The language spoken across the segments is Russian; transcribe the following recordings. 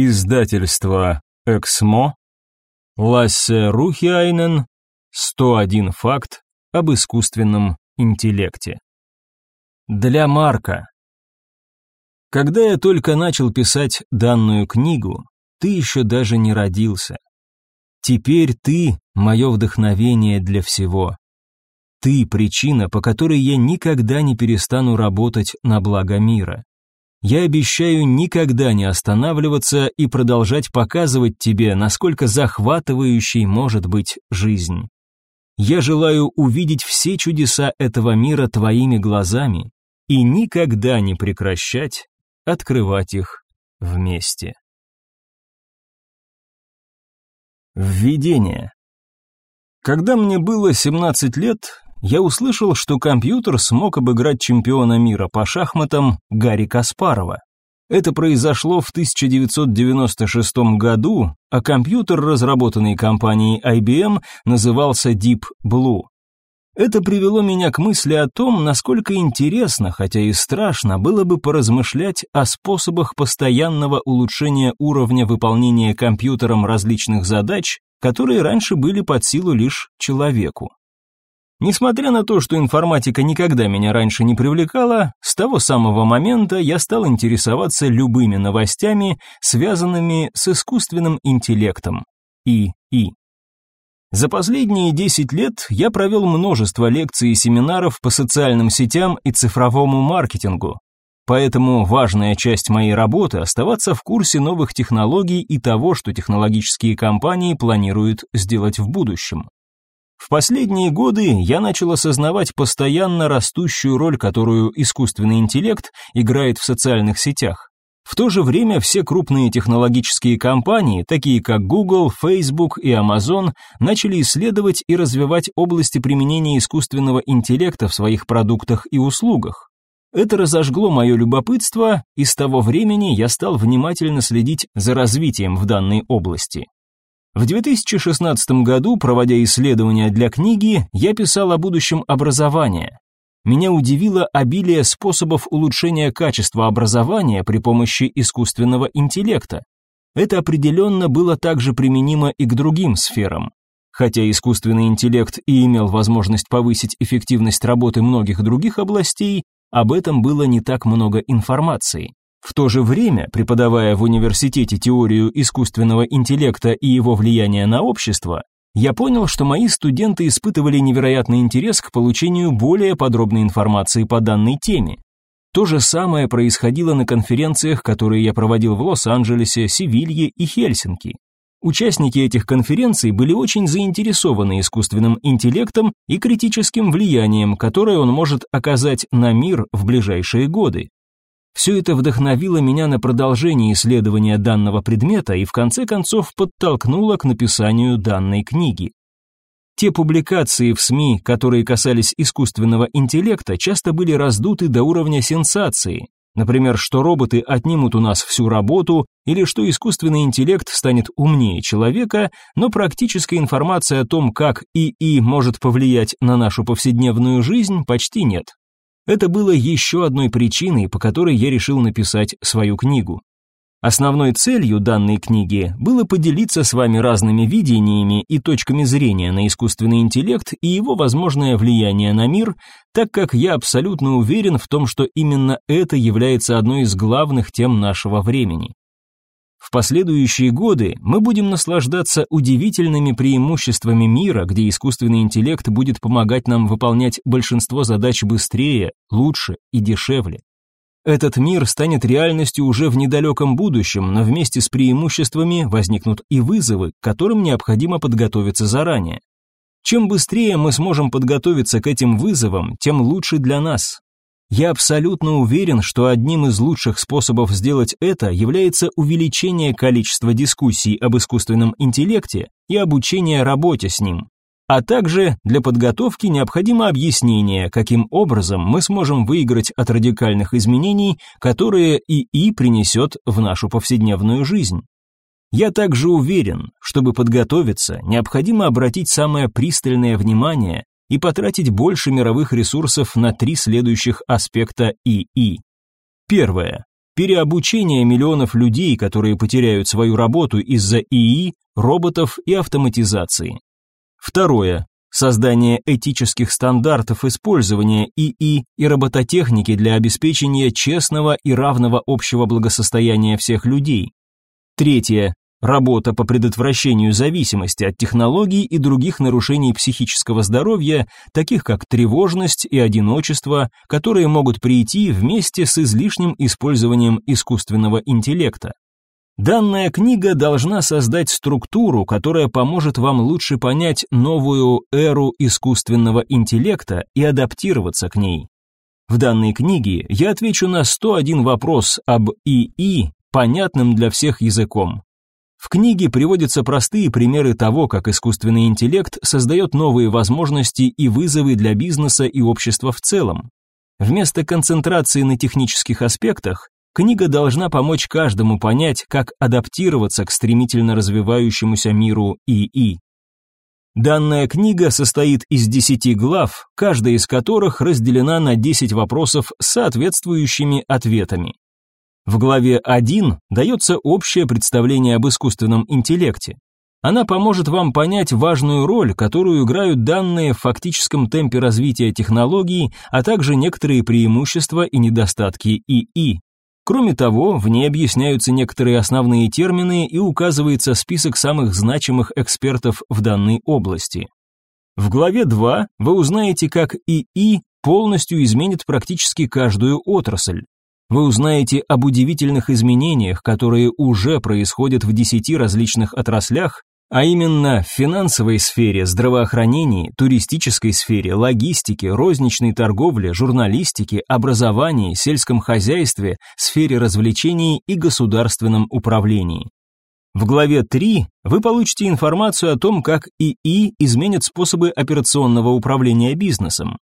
Издательство «Эксмо», Лассе Рухиайнен, 101 факт об искусственном интеллекте. Для Марка. Когда я только начал писать данную книгу, ты еще даже не родился. Теперь ты – мое вдохновение для всего. Ты – причина, по которой я никогда не перестану работать на благо мира. Я обещаю никогда не останавливаться и продолжать показывать тебе, насколько захватывающей может быть жизнь. Я желаю увидеть все чудеса этого мира твоими глазами и никогда не прекращать открывать их вместе. Введение. Когда мне было 17 лет, я услышал, что компьютер смог обыграть чемпиона мира по шахматам Гарри Каспарова. Это произошло в 1996 году, а компьютер, разработанный компанией IBM, назывался Deep Blue. Это привело меня к мысли о том, насколько интересно, хотя и страшно, было бы поразмышлять о способах постоянного улучшения уровня выполнения компьютером различных задач, которые раньше были под силу лишь человеку. Несмотря на то, что информатика никогда меня раньше не привлекала, с того самого момента я стал интересоваться любыми новостями, связанными с искусственным интеллектом. ИИ. За последние 10 лет я провел множество лекций и семинаров по социальным сетям и цифровому маркетингу. Поэтому важная часть моей работы – оставаться в курсе новых технологий и того, что технологические компании планируют сделать в будущем. В последние годы я начал осознавать постоянно растущую роль, которую искусственный интеллект играет в социальных сетях. В то же время все крупные технологические компании, такие как Google, Facebook и Amazon, начали исследовать и развивать области применения искусственного интеллекта в своих продуктах и услугах. Это разожгло мое любопытство, и с того времени я стал внимательно следить за развитием в данной области. В 2016 году, проводя исследования для книги, я писал о будущем образования. Меня удивило обилие способов улучшения качества образования при помощи искусственного интеллекта. Это определенно было также применимо и к другим сферам. Хотя искусственный интеллект и имел возможность повысить эффективность работы многих других областей, об этом было не так много информации. В то же время, преподавая в университете теорию искусственного интеллекта и его влияния на общество, я понял, что мои студенты испытывали невероятный интерес к получению более подробной информации по данной теме. То же самое происходило на конференциях, которые я проводил в Лос-Анджелесе, Севилье и Хельсинки. Участники этих конференций были очень заинтересованы искусственным интеллектом и критическим влиянием, которое он может оказать на мир в ближайшие годы. Все это вдохновило меня на продолжение исследования данного предмета и в конце концов подтолкнуло к написанию данной книги. Те публикации в СМИ, которые касались искусственного интеллекта, часто были раздуты до уровня сенсации. Например, что роботы отнимут у нас всю работу, или что искусственный интеллект станет умнее человека, но практической информации о том, как ИИ может повлиять на нашу повседневную жизнь, почти нет. Это было еще одной причиной, по которой я решил написать свою книгу. Основной целью данной книги было поделиться с вами разными видениями и точками зрения на искусственный интеллект и его возможное влияние на мир, так как я абсолютно уверен в том, что именно это является одной из главных тем нашего времени. В последующие годы мы будем наслаждаться удивительными преимуществами мира, где искусственный интеллект будет помогать нам выполнять большинство задач быстрее, лучше и дешевле. Этот мир станет реальностью уже в недалеком будущем, но вместе с преимуществами возникнут и вызовы, к которым необходимо подготовиться заранее. Чем быстрее мы сможем подготовиться к этим вызовам, тем лучше для нас, я абсолютно уверен, что одним из лучших способов сделать это является увеличение количества дискуссий об искусственном интеллекте и обучение работе с ним. А также для подготовки необходимо объяснение, каким образом мы сможем выиграть от радикальных изменений, которые ИИ принесет в нашу повседневную жизнь. Я также уверен, чтобы подготовиться, необходимо обратить самое пристальное внимание и потратить больше мировых ресурсов на три следующих аспекта ИИ. Первое. переобучения миллионов людей, которые потеряют свою работу из-за ИИ, роботов и автоматизации. Второе. Создание этических стандартов использования ИИ и робототехники для обеспечения честного и равного общего благосостояния всех людей. Третье. Работа по предотвращению зависимости от технологий и других нарушений психического здоровья, таких как тревожность и одиночество, которые могут прийти вместе с излишним использованием искусственного интеллекта. Данная книга должна создать структуру, которая поможет вам лучше понять новую эру искусственного интеллекта и адаптироваться к ней. В данной книге я отвечу на 101 вопрос об ИИ, понятным для всех языком. В книге приводятся простые примеры того, как искусственный интеллект создает новые возможности и вызовы для бизнеса и общества в целом. Вместо концентрации на технических аспектах, книга должна помочь каждому понять, как адаптироваться к стремительно развивающемуся миру ИИ. Данная книга состоит из 10 глав, каждая из которых разделена на 10 вопросов с соответствующими ответами. В главе 1 дается общее представление об искусственном интеллекте. Она поможет вам понять важную роль, которую играют данные в фактическом темпе развития технологий, а также некоторые преимущества и недостатки ИИ. Кроме того, в ней объясняются некоторые основные термины и указывается список самых значимых экспертов в данной области. В главе 2 вы узнаете, как ИИ полностью изменит практически каждую отрасль. Вы узнаете об удивительных изменениях, которые уже происходят в десяти различных отраслях, а именно в финансовой сфере, здравоохранении, туристической сфере, логистике, розничной торговле, журналистике, образовании, сельском хозяйстве, сфере развлечений и государственном управлении. В главе 3 вы получите информацию о том, как ИИ изменит способы операционного управления бизнесом.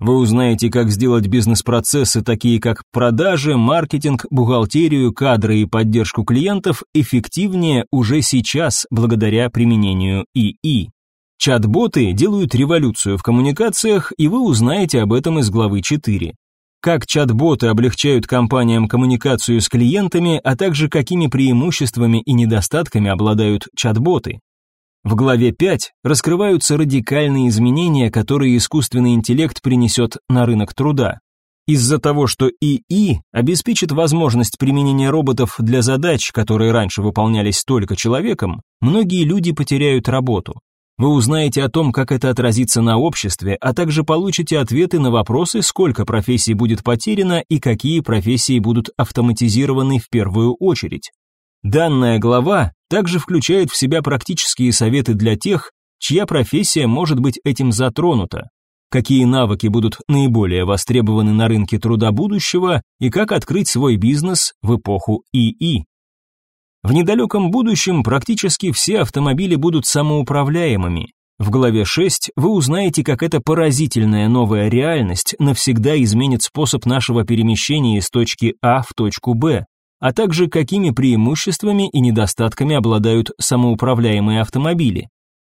Вы узнаете, как сделать бизнес-процессы, такие как продажи, маркетинг, бухгалтерию, кадры и поддержку клиентов, эффективнее уже сейчас благодаря применению ИИ. Чат-боты делают революцию в коммуникациях, и вы узнаете об этом из главы 4. Как чат-боты облегчают компаниям коммуникацию с клиентами, а также какими преимуществами и недостатками обладают чат-боты. В главе 5 раскрываются радикальные изменения, которые искусственный интеллект принесет на рынок труда. Из-за того, что ИИ обеспечит возможность применения роботов для задач, которые раньше выполнялись только человеком, многие люди потеряют работу. Вы узнаете о том, как это отразится на обществе, а также получите ответы на вопросы, сколько профессий будет потеряно и какие профессии будут автоматизированы в первую очередь. Данная глава также включает в себя практические советы для тех, чья профессия может быть этим затронута, какие навыки будут наиболее востребованы на рынке труда будущего и как открыть свой бизнес в эпоху ИИ. В недалеком будущем практически все автомобили будут самоуправляемыми. В главе 6 вы узнаете, как эта поразительная новая реальность навсегда изменит способ нашего перемещения из точки А в точку Б, а также какими преимуществами и недостатками обладают самоуправляемые автомобили.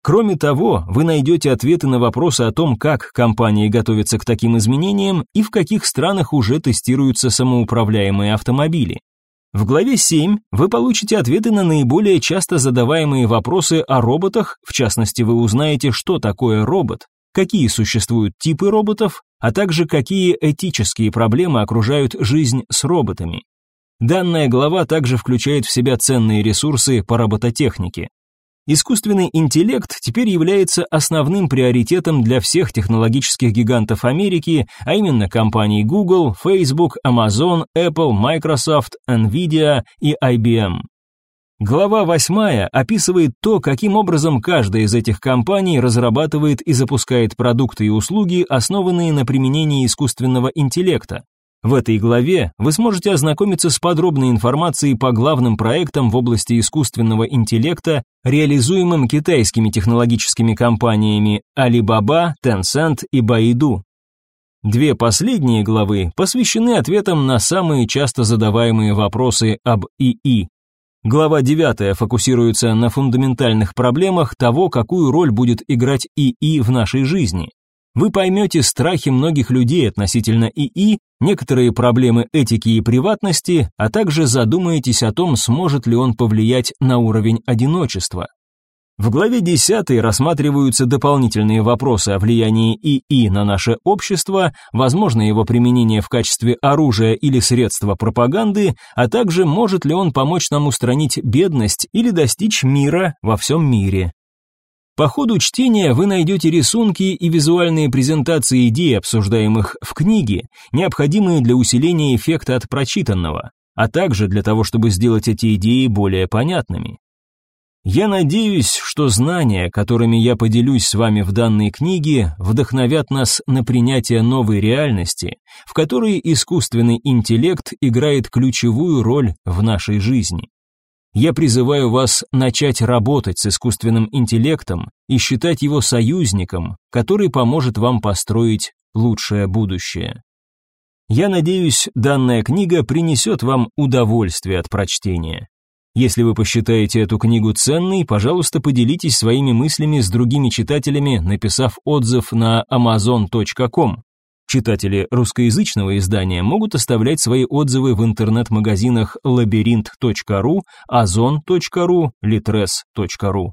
Кроме того, вы найдете ответы на вопросы о том, как компании готовятся к таким изменениям и в каких странах уже тестируются самоуправляемые автомобили. В главе 7 вы получите ответы на наиболее часто задаваемые вопросы о роботах, в частности вы узнаете, что такое робот, какие существуют типы роботов, а также какие этические проблемы окружают жизнь с роботами. Данная глава также включает в себя ценные ресурсы по робототехнике. Искусственный интеллект теперь является основным приоритетом для всех технологических гигантов Америки, а именно компаний Google, Facebook, Amazon, Apple, Microsoft, Nvidia и IBM. Глава 8 описывает то, каким образом каждая из этих компаний разрабатывает и запускает продукты и услуги, основанные на применении искусственного интеллекта. В этой главе вы сможете ознакомиться с подробной информацией по главным проектам в области искусственного интеллекта, реализуемым китайскими технологическими компаниями Alibaba, Tencent и Baidu. Две последние главы посвящены ответам на самые часто задаваемые вопросы об ИИ. Глава 9 фокусируется на фундаментальных проблемах того, какую роль будет играть ИИ в нашей жизни. Вы поймете страхи многих людей относительно ИИ некоторые проблемы этики и приватности, а также задумаетесь о том, сможет ли он повлиять на уровень одиночества. В главе 10 рассматриваются дополнительные вопросы о влиянии ИИ на наше общество, возможно его применение в качестве оружия или средства пропаганды, а также может ли он помочь нам устранить бедность или достичь мира во всем мире. По ходу чтения вы найдете рисунки и визуальные презентации идей, обсуждаемых в книге, необходимые для усиления эффекта от прочитанного, а также для того, чтобы сделать эти идеи более понятными. Я надеюсь, что знания, которыми я поделюсь с вами в данной книге, вдохновят нас на принятие новой реальности, в которой искусственный интеллект играет ключевую роль в нашей жизни. Я призываю вас начать работать с искусственным интеллектом и считать его союзником, который поможет вам построить лучшее будущее. Я надеюсь, данная книга принесет вам удовольствие от прочтения. Если вы посчитаете эту книгу ценной, пожалуйста, поделитесь своими мыслями с другими читателями, написав отзыв на amazon.com. Читатели русскоязычного издания могут оставлять свои отзывы в интернет-магазинах labyrinth.ru, ozon.ru, litres.ru.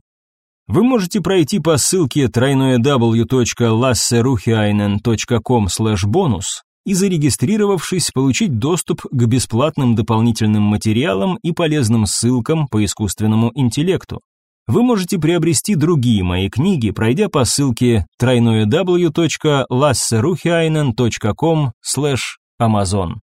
Вы можете пройти по ссылке www.lasseruhiainen.com bonus и зарегистрировавшись, получить доступ к бесплатным дополнительным материалам и полезным ссылкам по искусственному интеллекту. Вы можете приобрести другие мои книги, пройдя по ссылке www.lasseruhiainen.com/amazon.